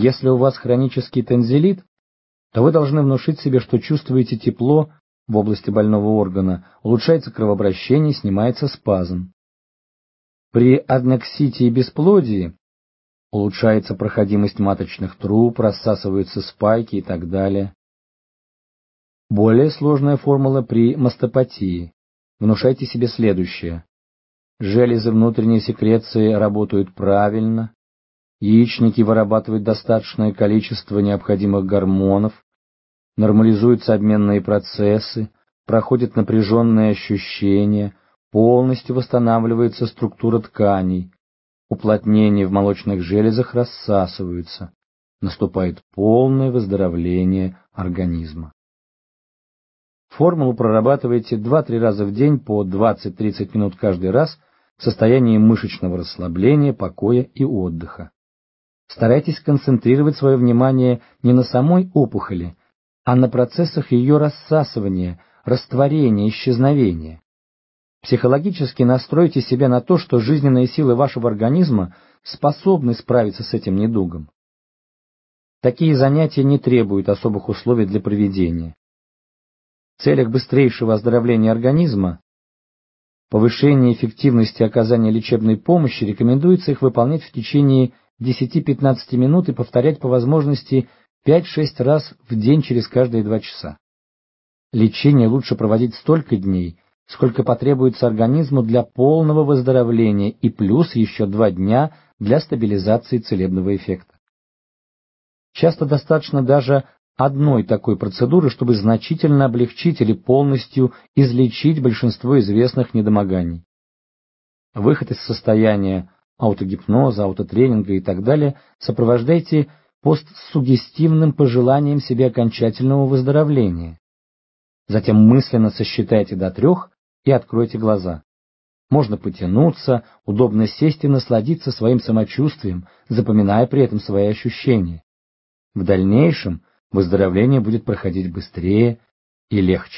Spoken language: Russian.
Если у вас хронический тензилит, то вы должны внушить себе, что чувствуете тепло в области больного органа, улучшается кровообращение, снимается спазм. При аднексите и бесплодии улучшается проходимость маточных труб, рассасываются спайки и так далее. Более сложная формула при мастопатии. Внушайте себе следующее. Железы внутренней секреции работают правильно, яичники вырабатывают достаточное количество необходимых гормонов, нормализуются обменные процессы, проходят напряженные ощущения, полностью восстанавливается структура тканей, уплотнения в молочных железах рассасываются, наступает полное выздоровление организма. Формулу прорабатывайте 2-3 раза в день по 20-30 минут каждый раз в состоянии мышечного расслабления, покоя и отдыха. Старайтесь концентрировать свое внимание не на самой опухоли, а на процессах ее рассасывания, растворения, исчезновения. Психологически настройте себя на то, что жизненные силы вашего организма способны справиться с этим недугом. Такие занятия не требуют особых условий для проведения. В целях быстрейшего оздоровления организма, повышения эффективности оказания лечебной помощи рекомендуется их выполнять в течение 10-15 минут и повторять по возможности 5-6 раз в день через каждые 2 часа. Лечение лучше проводить столько дней, сколько потребуется организму для полного выздоровления и плюс еще 2 дня для стабилизации целебного эффекта. Часто достаточно даже одной такой процедуры, чтобы значительно облегчить или полностью излечить большинство известных недомоганий. Выход из состояния аутогипноза, аутотренинга и так далее сопровождайте постсугестивным пожеланием себе окончательного выздоровления. Затем мысленно сосчитайте до трех и откройте глаза. Можно потянуться, удобно сесть и насладиться своим самочувствием, запоминая при этом свои ощущения. В дальнейшем выздоровление будет проходить быстрее и легче.